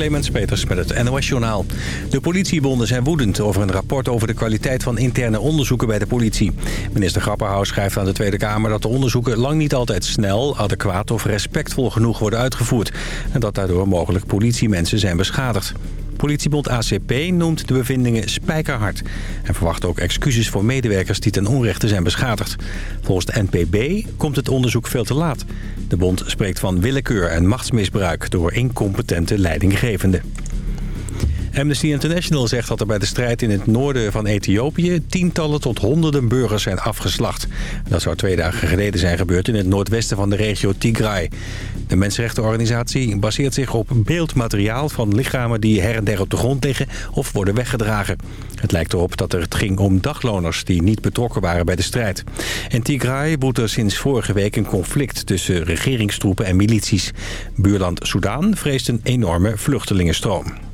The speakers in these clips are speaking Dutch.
Clemens Peters met het NOS Journaal. De politiebonden zijn woedend over een rapport over de kwaliteit van interne onderzoeken bij de politie. Minister Grapperhaus schrijft aan de Tweede Kamer dat de onderzoeken lang niet altijd snel, adequaat of respectvol genoeg worden uitgevoerd. En dat daardoor mogelijk politiemensen zijn beschadigd. Politiebond ACP noemt de bevindingen spijkerhard... en verwacht ook excuses voor medewerkers die ten onrechte zijn beschadigd. Volgens de NPB komt het onderzoek veel te laat. De bond spreekt van willekeur en machtsmisbruik door incompetente leidinggevenden. Amnesty International zegt dat er bij de strijd in het noorden van Ethiopië... tientallen tot honderden burgers zijn afgeslacht. Dat zou twee dagen geleden zijn gebeurd in het noordwesten van de regio Tigray. De mensenrechtenorganisatie baseert zich op beeldmateriaal van lichamen... die her en der op de grond liggen of worden weggedragen. Het lijkt erop dat het ging om dagloners die niet betrokken waren bij de strijd. In Tigray woedt er sinds vorige week een conflict tussen regeringstroepen en milities. Buurland Soudaan vreest een enorme vluchtelingenstroom.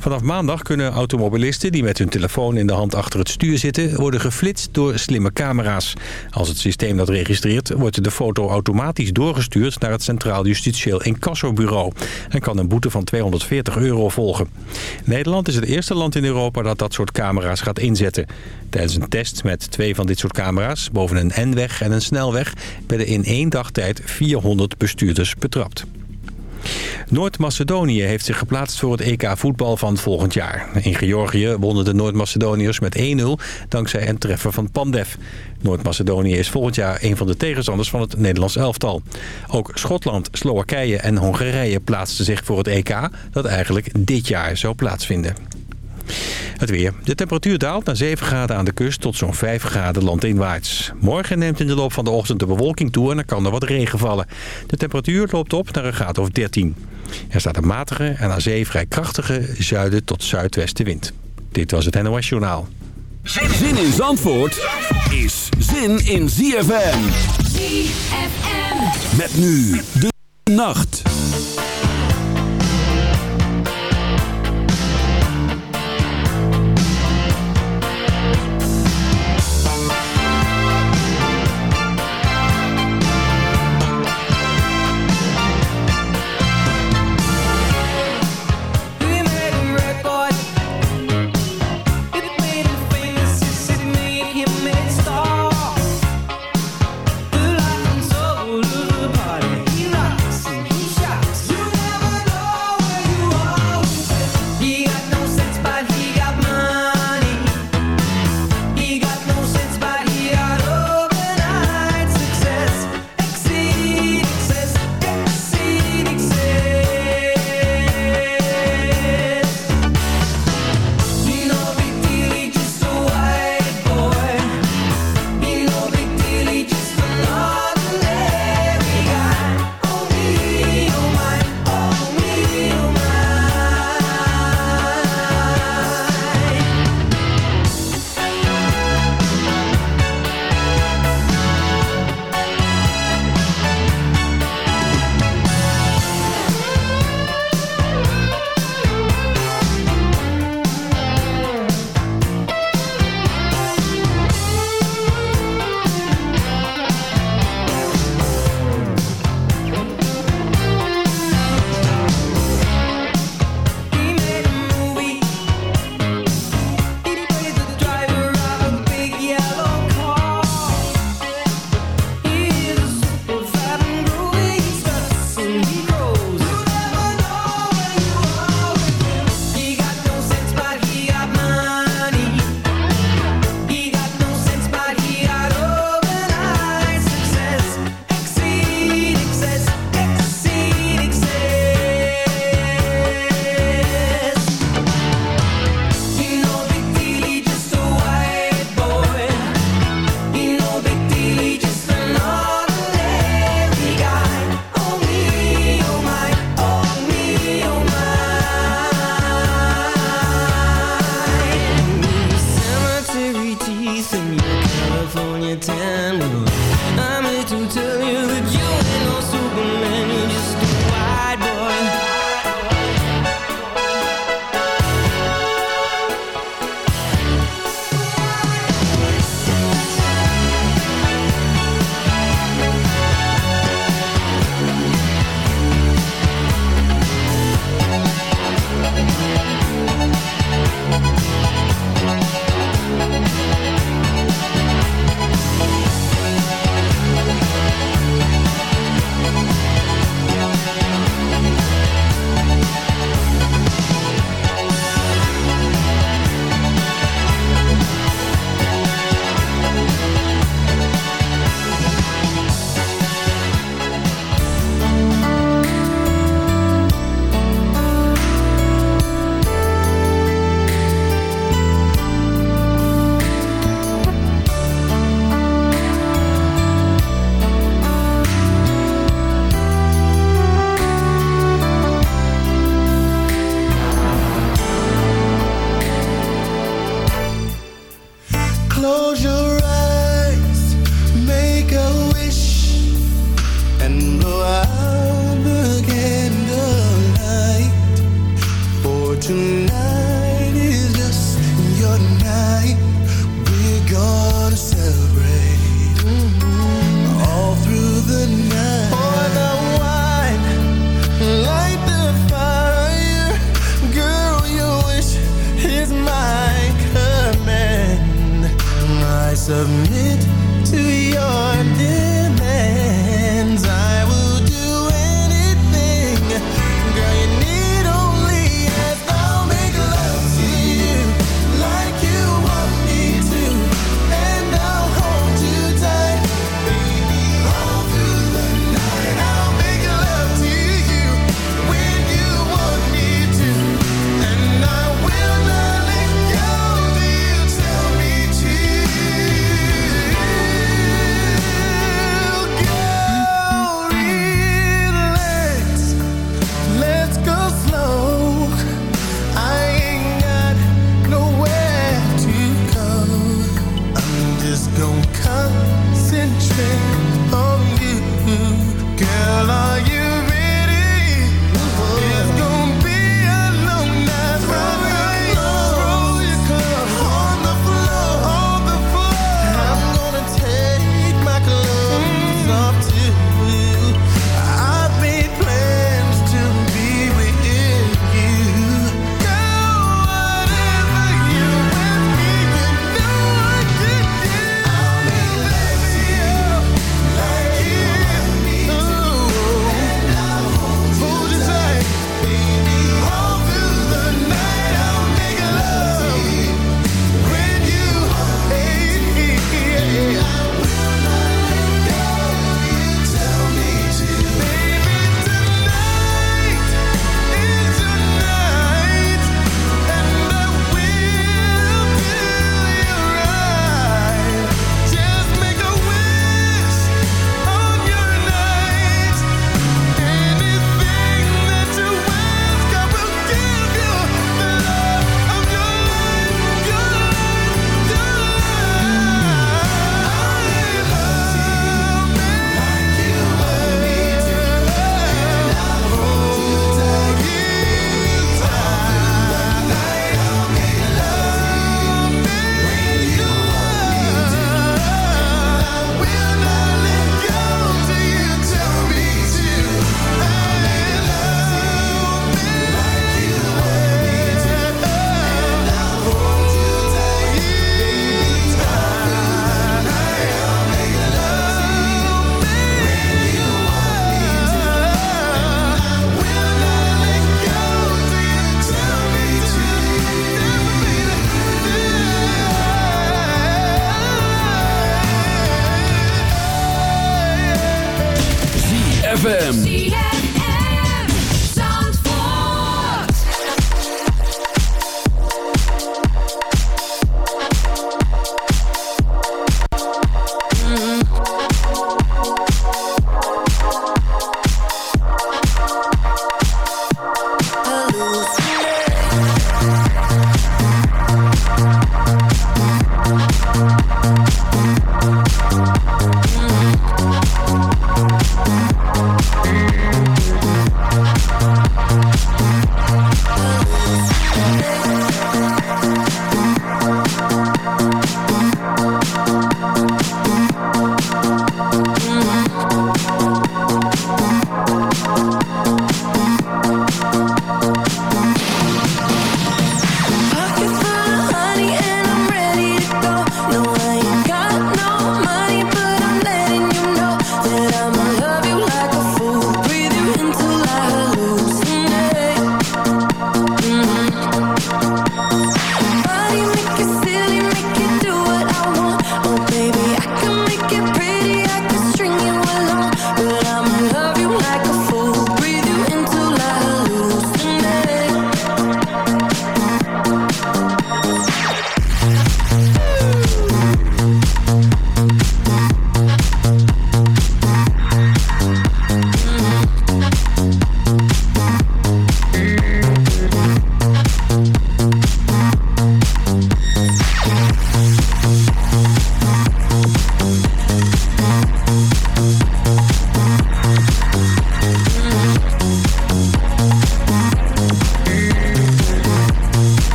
Vanaf maandag kunnen automobilisten die met hun telefoon in de hand achter het stuur zitten... worden geflitst door slimme camera's. Als het systeem dat registreert, wordt de foto automatisch doorgestuurd... naar het Centraal Justitieel Incassobureau. En kan een boete van 240 euro volgen. Nederland is het eerste land in Europa dat dat soort camera's gaat inzetten. Tijdens een test met twee van dit soort camera's, boven een N-weg en een snelweg... werden in één dag tijd 400 bestuurders betrapt. Noord-Macedonië heeft zich geplaatst voor het EK voetbal van volgend jaar. In Georgië wonnen de Noord-Macedoniërs met 1-0 dankzij een treffer van Pandev. Noord-Macedonië is volgend jaar een van de tegenstanders van het Nederlands elftal. Ook Schotland, Slowakije en Hongarije plaatsten zich voor het EK... dat eigenlijk dit jaar zou plaatsvinden. Het weer. De temperatuur daalt naar 7 graden aan de kust tot zo'n 5 graden landinwaarts. Morgen neemt in de loop van de ochtend de bewolking toe en er kan er wat regen vallen. De temperatuur loopt op naar een graad of 13. Er staat een matige en aan zee vrij krachtige zuiden tot zuidwestenwind. Dit was het NOS Journaal. Zin in Zandvoort is zin in ZFM. ZFM. Met nu de nacht.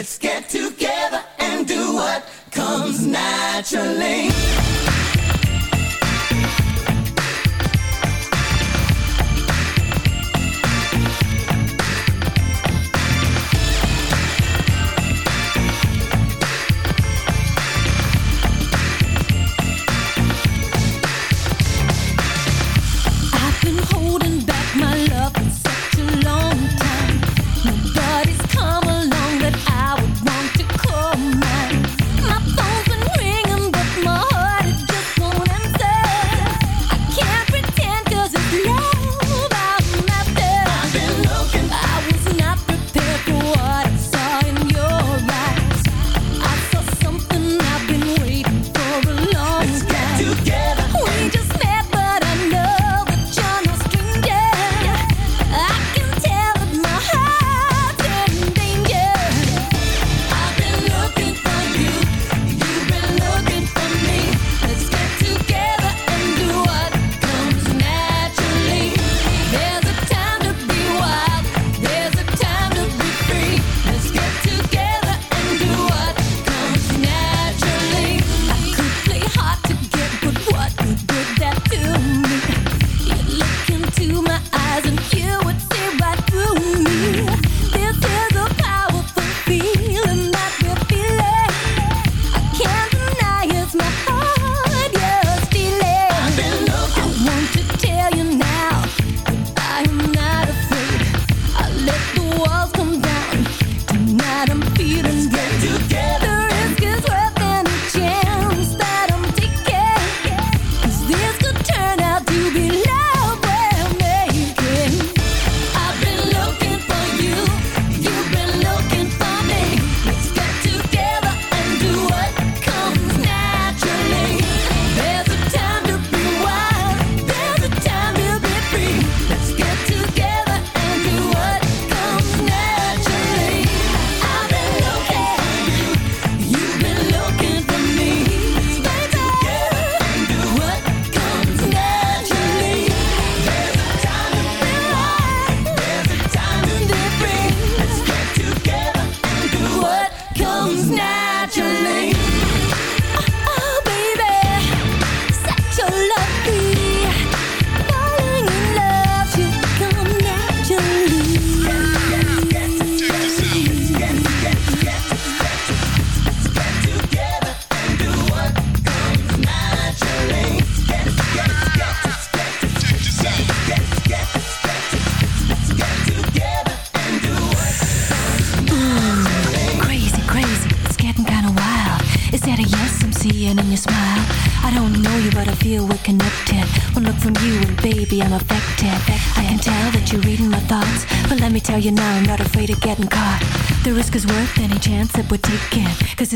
Let's get together and do what comes naturally.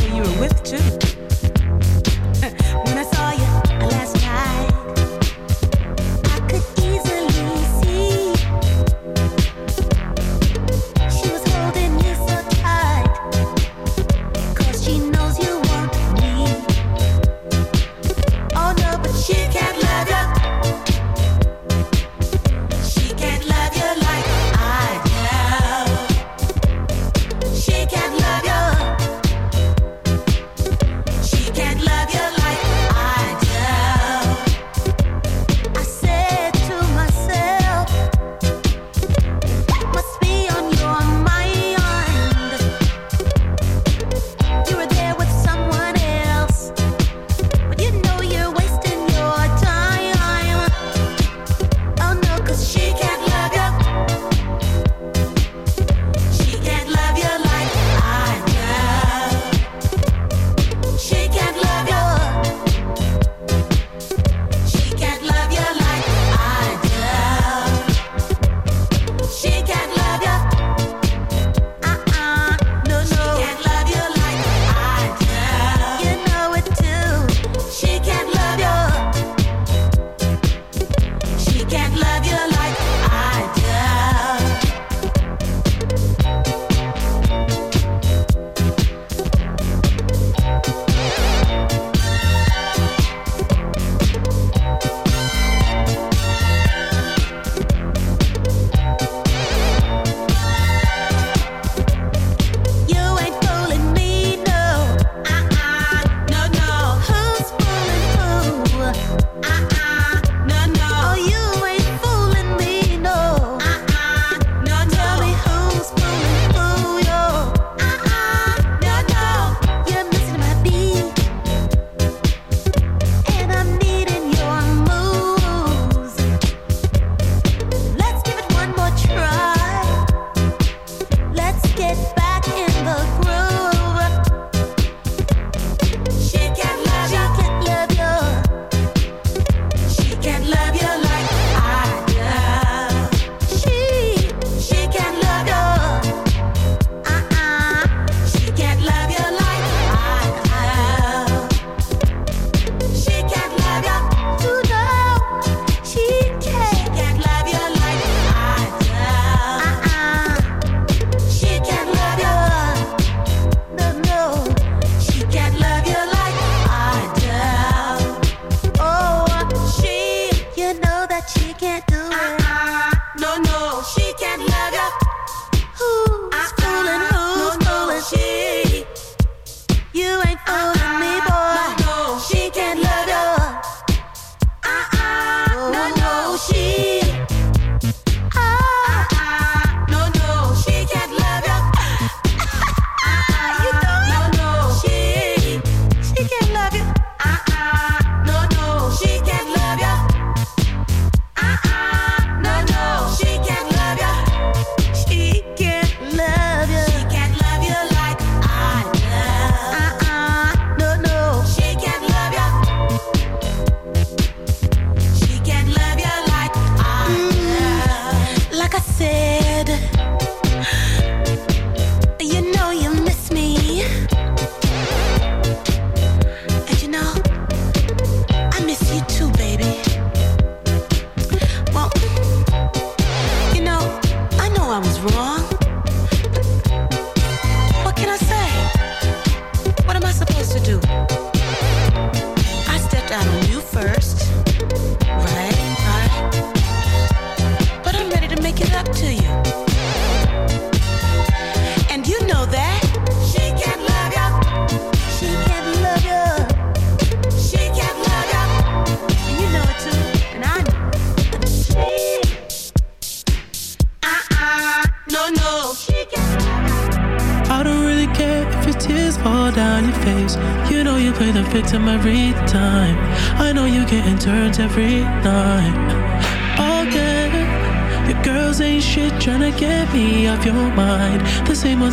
who you were with, too.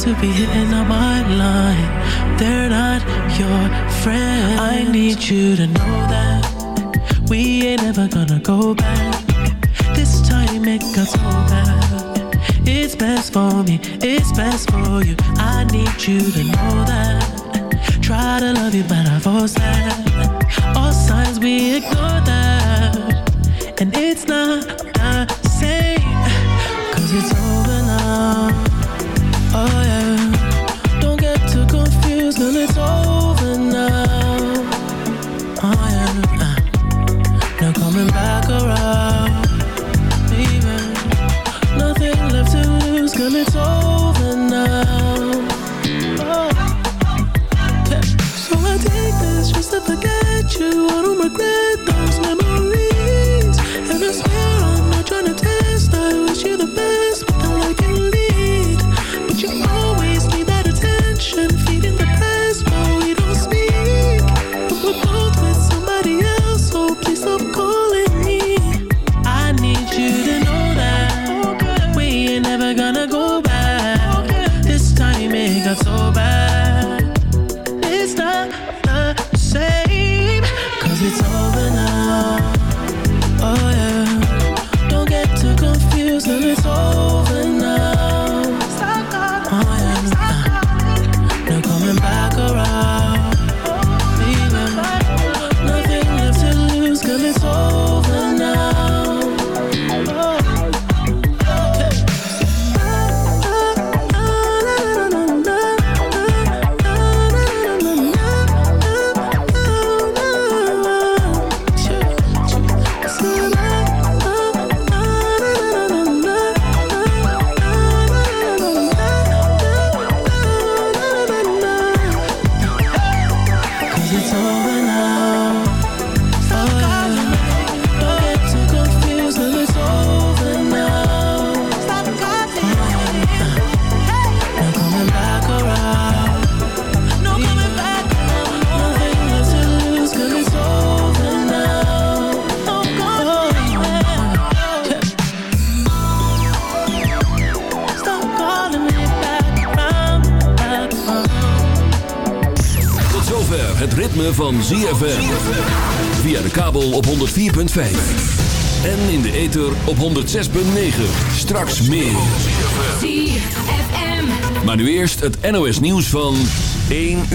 to be hitting on my line. They're not your friend. I need you to know that we ain't ever gonna go back. This time it got so bad. It's best for me, it's best for you. I need you to know that. Try to love you, but I force that. All signs we ignore that op 106.9. Straks meer. Maar nu eerst het NOS nieuws van 1.